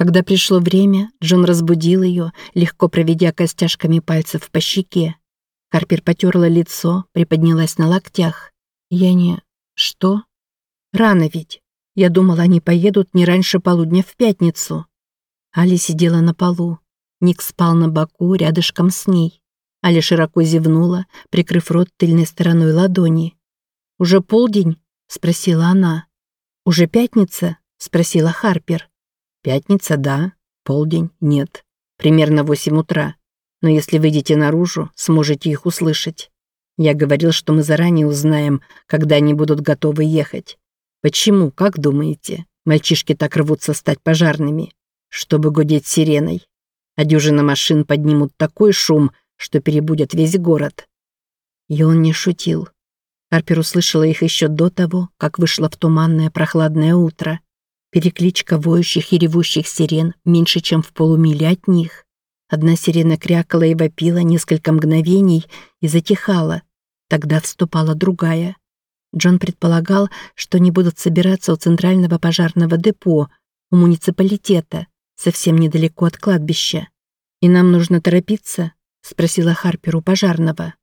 Когда пришло время, Джон разбудил ее, легко проведя костяшками пальцев по щеке. Харпер потерла лицо, приподнялась на локтях. «Я не... что?» «Рано ведь. Я думала, они поедут не раньше полудня в пятницу». Али сидела на полу. Ник спал на боку рядышком с ней. Аля широко зевнула, прикрыв рот тыльной стороной ладони. «Уже полдень?» — спросила она. «Уже пятница?» — спросила Харпер. «Пятница, да. Полдень, нет. Примерно восемь утра. Но если выйдете наружу, сможете их услышать. Я говорил, что мы заранее узнаем, когда они будут готовы ехать. Почему, как думаете, мальчишки так рвутся стать пожарными? Чтобы гудеть сиреной. А дюжина машин поднимут такой шум, что перебудет весь город. И он не шутил. Харпер услышала их еще до того, как вышла в туманное прохладное утро. Перекличка воющих и ревущих сирен меньше, чем в полумиле от них. Одна сирена крякала и вопила несколько мгновений и затихала. Тогда вступала другая. Джон предполагал, что они будут собираться у центрального пожарного депо, у муниципалитета, совсем недалеко от кладбища. «И нам нужно торопиться?» — спросила Харпер у пожарного.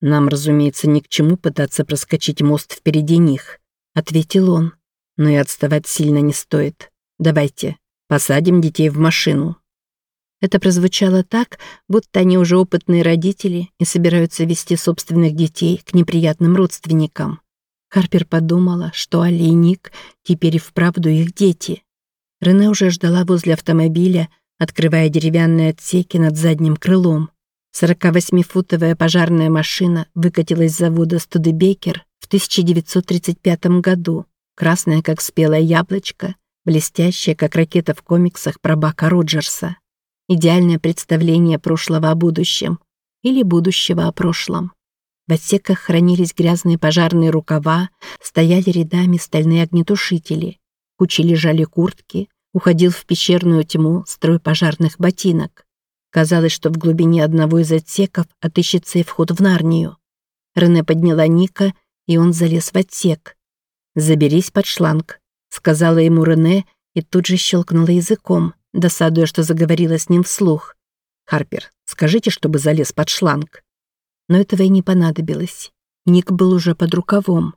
«Нам, разумеется, ни к чему пытаться проскочить мост впереди них», — ответил он. «Но и отставать сильно не стоит. Давайте, посадим детей в машину». Это прозвучало так, будто они уже опытные родители и собираются вести собственных детей к неприятным родственникам. Харпер подумала, что Али и Ник теперь и вправду их дети. Рене уже ждала возле автомобиля, открывая деревянные отсеки над задним крылом. 48-футовая пожарная машина выкатилась с завода Студебекер в 1935 году, красная, как спелое яблочко, блестящая, как ракета в комиксах про Бака Роджерса. Идеальное представление прошлого о будущем или будущего о прошлом. В отсеках хранились грязные пожарные рукава, стояли рядами стальные огнетушители, кучи лежали куртки, уходил в пещерную тьму строй пожарных ботинок. Казалось, что в глубине одного из отсеков отыщется и вход в Нарнию. Рене подняла Ника, и он залез в отсек. «Заберись под шланг», — сказала ему Рене и тут же щелкнула языком, досадуя, что заговорила с ним вслух. «Харпер, скажите, чтобы залез под шланг». Но этого и не понадобилось. Ник был уже под рукавом.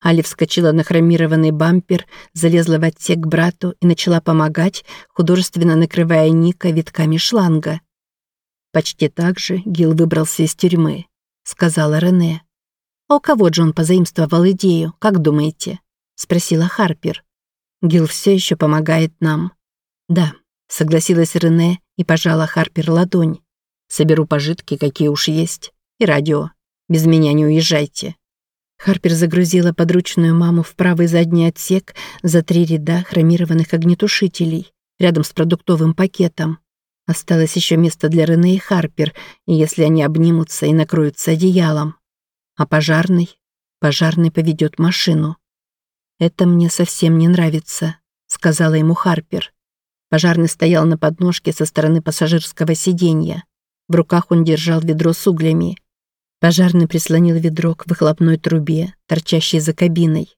Али вскочила на хромированный бампер, залезла в отсек к брату и начала помогать, художественно накрывая Ника витками шланга. Почти так же Гил выбрался из тюрьмы, сказала Рене. «А у кого Джон позаимствовал идею, как думаете?» спросила Харпер. Гил все еще помогает нам. Да, согласилась Рене и пожала Харпер ладонь. Соберу пожитки, какие уж есть, и радио. Без меня не уезжайте. Харпер загрузила подручную маму в правый задний отсек за три ряда хромированных огнетушителей, рядом с продуктовым пакетом. Осталось еще место для Рене и Харпер, если они обнимутся и накроются одеялом. А пожарный? Пожарный поведет машину. «Это мне совсем не нравится», — сказала ему Харпер. Пожарный стоял на подножке со стороны пассажирского сиденья. В руках он держал ведро с углями. Пожарный прислонил ведро к выхлопной трубе, торчащей за кабиной.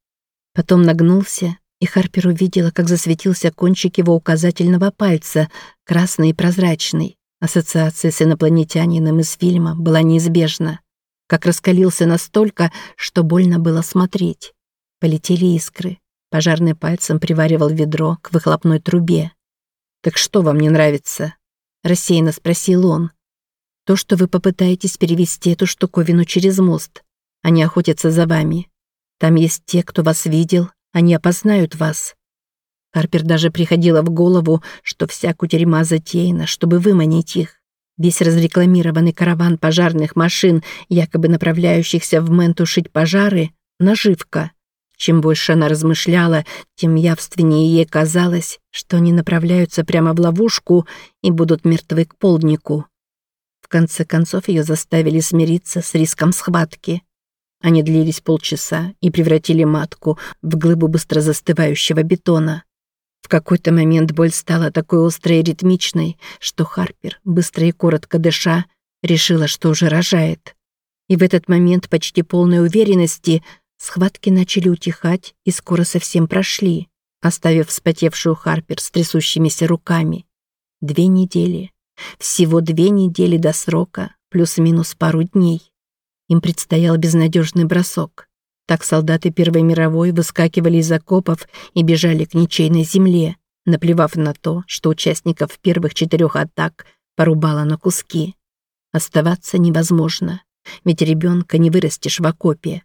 Потом нагнулся и Харпер увидела, как засветился кончик его указательного пальца, красный и прозрачный. Ассоциация с инопланетянином из фильма была неизбежна. Как раскалился настолько, что больно было смотреть. Полетели искры. Пожарный пальцем приваривал ведро к выхлопной трубе. «Так что вам не нравится?» — рассеянно спросил он. «То, что вы попытаетесь перевести эту штуковину через мост. Они охотятся за вами. Там есть те, кто вас видел, они опознают вас. Харпер даже приходило в голову, что вся кутерьма затеяна, чтобы выманить их. Весь разрекламированный караван пожарных машин, якобы направляющихся в Мэн тушить пожары, наживка. Чем больше она размышляла, тем явственнее ей казалось, что они направляются прямо в ловушку и будут мертвы к полднику. В конце концов ее заставили смириться с риском схватки. Они длились полчаса и превратили матку в глыбу быстро застывающего бетона. В какой-то момент боль стала такой острой и ритмичной, что Харпер, быстро и коротко дыша, решила, что уже рожает. И в этот момент почти полной уверенности схватки начали утихать и скоро совсем прошли. оставив вспотевшую Харпер с трясущимися руками. Две недели. Всего две недели до срока, плюс-минус пару дней. Им предстоял безнадежный бросок. Так солдаты Первой мировой выскакивали из окопов и бежали к ничейной земле, наплевав на то, что участников первых четырех атак порубало на куски. Оставаться невозможно, ведь ребенка не вырастешь в окопе.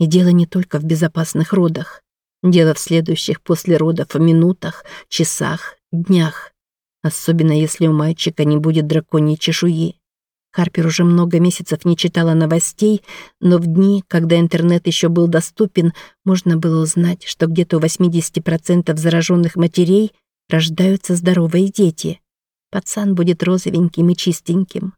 И дело не только в безопасных родах. Дело в следующих после родов минутах, часах, днях. Особенно если у мальчика не будет драконьей чешуи. Харпер уже много месяцев не читала новостей, но в дни, когда интернет еще был доступен, можно было узнать, что где-то у 80% зараженных матерей рождаются здоровые дети. Пацан будет розовеньким и чистеньким.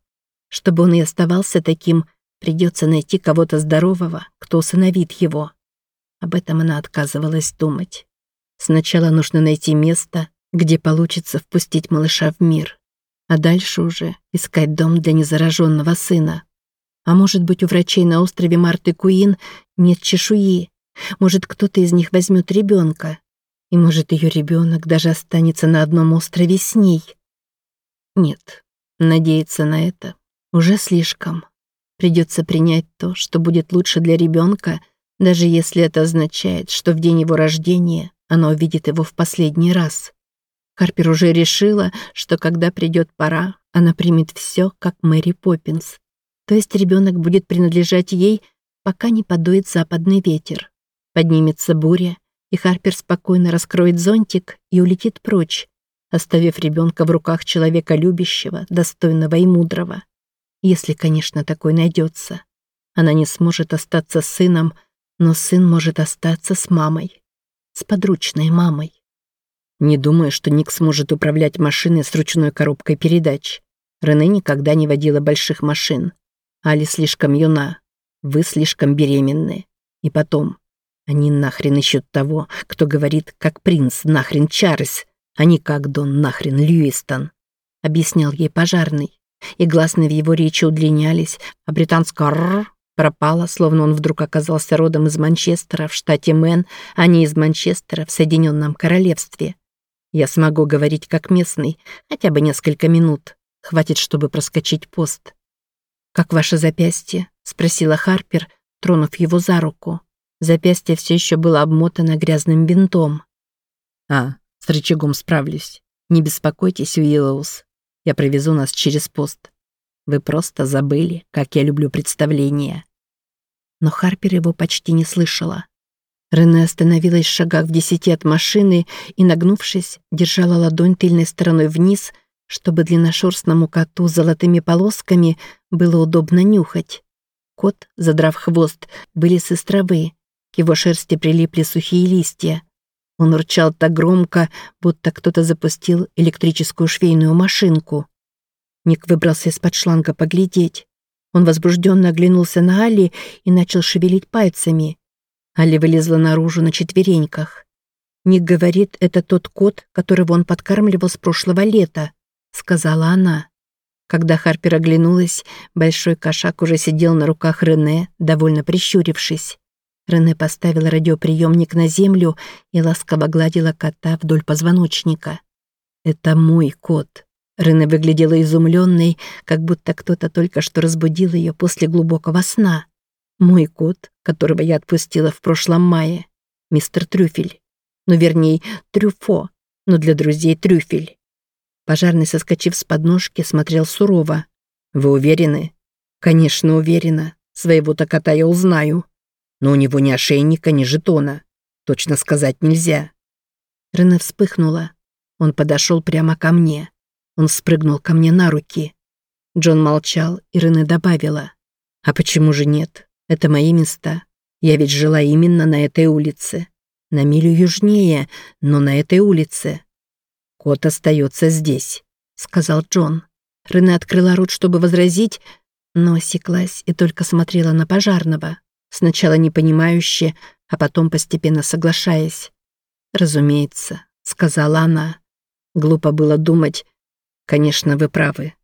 Чтобы он и оставался таким, придется найти кого-то здорового, кто усыновит его. Об этом она отказывалась думать. Сначала нужно найти место, где получится впустить малыша в мир а дальше уже искать дом для незараженного сына. А может быть, у врачей на острове Марты Куин нет чешуи. Может, кто-то из них возьмет ребенка. И может, ее ребенок даже останется на одном острове с ней. Нет, надеяться на это уже слишком. Придется принять то, что будет лучше для ребенка, даже если это означает, что в день его рождения она увидит его в последний раз. Харпер уже решила, что когда придет пора, она примет все, как Мэри Поппинс. То есть ребенок будет принадлежать ей, пока не подует западный ветер. Поднимется буря, и Харпер спокойно раскроет зонтик и улетит прочь, оставив ребенка в руках человека любящего, достойного и мудрого. Если, конечно, такой найдется. Она не сможет остаться с сыном, но сын может остаться с мамой. С подручной мамой. Не думаю, что Ник сможет управлять машиной с ручной коробкой передач. Рене никогда не водила больших машин. Али слишком юна. Вы слишком беременны. И потом, они нахрен ищут того, кто говорит, как принц нахрен Чарльз, а не как Дон нахрен Льюистон, объяснял ей пожарный. И гласные в его речи удлинялись, а британское «р» пропало, словно он вдруг оказался родом из Манчестера в штате Мэн, а не из Манчестера в Соединенном Королевстве. Я смогу говорить как местный, хотя бы несколько минут. Хватит, чтобы проскочить пост. «Как ваше запястье?» — спросила Харпер, тронув его за руку. Запястье все еще было обмотано грязным бинтом. «А, с рычагом справлюсь. Не беспокойтесь, Уиллоус. Я провезу нас через пост. Вы просто забыли, как я люблю представления». Но Харпер его почти не слышала. Рене остановилась в шагах в десяти от машины и, нагнувшись, держала ладонь тыльной стороной вниз, чтобы длинношерстному коту с золотыми полосками было удобно нюхать. Кот, задрав хвост, вылез из травы. К его шерсти прилипли сухие листья. Он урчал так громко, будто кто-то запустил электрическую швейную машинку. Ник выбрался из-под шланга поглядеть. Он возбужденно оглянулся на Али и начал шевелить пальцами. Али вылезла наружу на четвереньках. «Ник говорит, это тот кот, которого он подкармливал с прошлого лета», — сказала она. Когда Харпер оглянулась, большой кошак уже сидел на руках Рене, довольно прищурившись. Рене поставила радиоприемник на землю и ласково гладила кота вдоль позвоночника. «Это мой кот». Рене выглядела изумленной, как будто кто-то только что разбудил ее после глубокого сна. Мой кот, которого я отпустила в прошлом мае. Мистер Трюфель. Ну, вернее, Трюфо, но для друзей Трюфель. Пожарный, соскочив с подножки, смотрел сурово. «Вы уверены?» «Конечно, уверена. Своего-то кота я узнаю. Но у него ни ошейника, ни жетона. Точно сказать нельзя». Рене вспыхнула. Он подошел прямо ко мне. Он спрыгнул ко мне на руки. Джон молчал, и Рене добавила. «А почему же нет? Это мои места. Я ведь жила именно на этой улице. На милю южнее, но на этой улице. Кот остается здесь, сказал Джон. Рене открыла рот, чтобы возразить, но осеклась и только смотрела на пожарного, сначала непонимающе, а потом постепенно соглашаясь. «Разумеется», — сказала она. Глупо было думать. «Конечно, вы правы.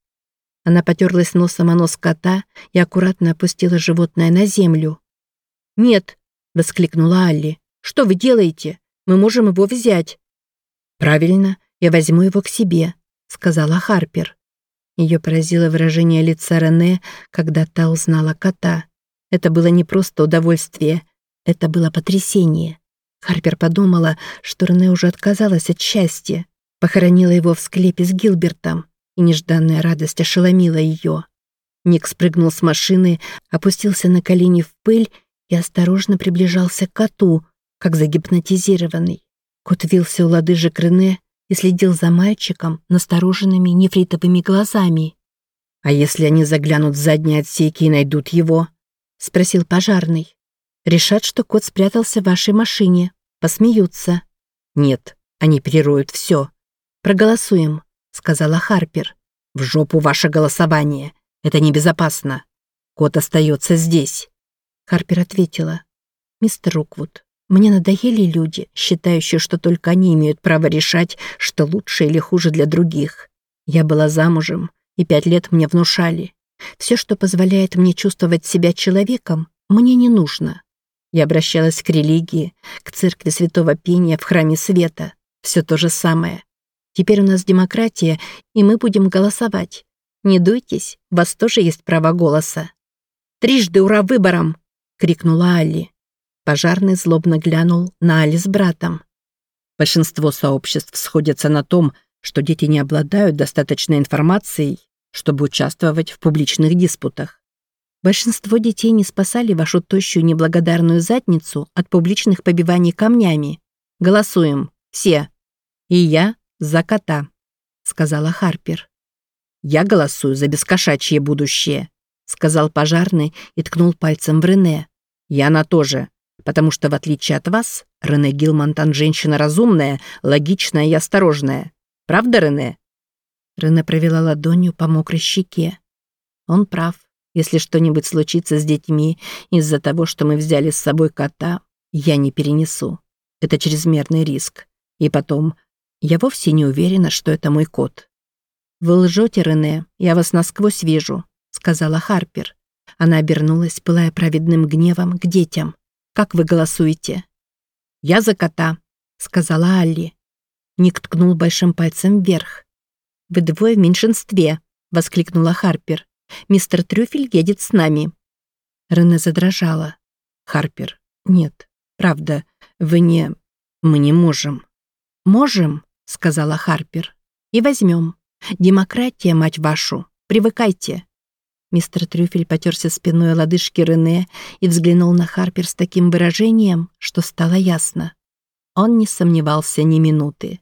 Она потерлась носом о нос кота и аккуратно опустила животное на землю. «Нет!» — воскликнула Алли. «Что вы делаете? Мы можем его взять». «Правильно, я возьму его к себе», — сказала Харпер. Ее поразило выражение лица Рене, когда та узнала кота. Это было не просто удовольствие, это было потрясение. Харпер подумала, что Рене уже отказалась от счастья, похоронила его в склепе с Гилбертом, и нежданная радость ошеломила ее. Ник спрыгнул с машины, опустился на колени в пыль и осторожно приближался к коту, как загипнотизированный. Кот вился у лодыжек Рене и следил за мальчиком настороженными нефритовыми глазами. «А если они заглянут в задние отсеки и найдут его?» — спросил пожарный. «Решат, что кот спрятался в вашей машине. Посмеются». «Нет, они перероют все. Проголосуем», — сказала Харпер. «В жопу ваше голосование. Это небезопасно. Кот остается здесь». Харпер ответила. «Мистер Руквуд, мне надоели люди, считающие, что только они имеют право решать, что лучше или хуже для других. Я была замужем, и пять лет мне внушали. Все, что позволяет мне чувствовать себя человеком, мне не нужно. Я обращалась к религии, к церкви святого пения в храме света. Все то же самое. Теперь у нас демократия, и мы будем голосовать. Не дуйтесь, у вас тоже есть право голоса. «Трижды ура выборам!» — крикнула Алли. Пожарный злобно глянул на Али с братом. Большинство сообществ сходятся на том, что дети не обладают достаточной информацией, чтобы участвовать в публичных диспутах. Большинство детей не спасали вашу тощую неблагодарную задницу от публичных побиваний камнями. Голосуем. Все. И я за кота, сказала Харпер. Я голосую за бескошачье будущее, сказал пожарный и ткнул пальцем в Рене. Яна тоже потому что, в отличие от вас, Рене Гилмонтан женщина разумная, логичная и осторожная. Правда, Рене?» Рене провела ладонью по мокрой щеке. «Он прав. Если что-нибудь случится с детьми из-за того, что мы взяли с собой кота, я не перенесу. Это чрезмерный риск. И потом, я вовсе не уверена, что это мой кот». «Вы лжете, Рене, я вас насквозь вижу», — сказала Харпер. Она обернулась, пылая праведным гневом, к детям. Как вы голосуете?» «Я за кота», — сказала Алли. Ник ткнул большим пальцем вверх. «Вы двое в меньшинстве», — воскликнула Харпер. «Мистер Трюфель едет с нами». Рене задрожала. «Харпер, нет, правда, вы не... Мы не можем». «Можем», — сказала Харпер. «И возьмем. Демократия, мать вашу. Привыкайте». Мистер Трюфель потерся спиной лодыжки Рене и взглянул на Харпер с таким выражением, что стало ясно. Он не сомневался ни минуты.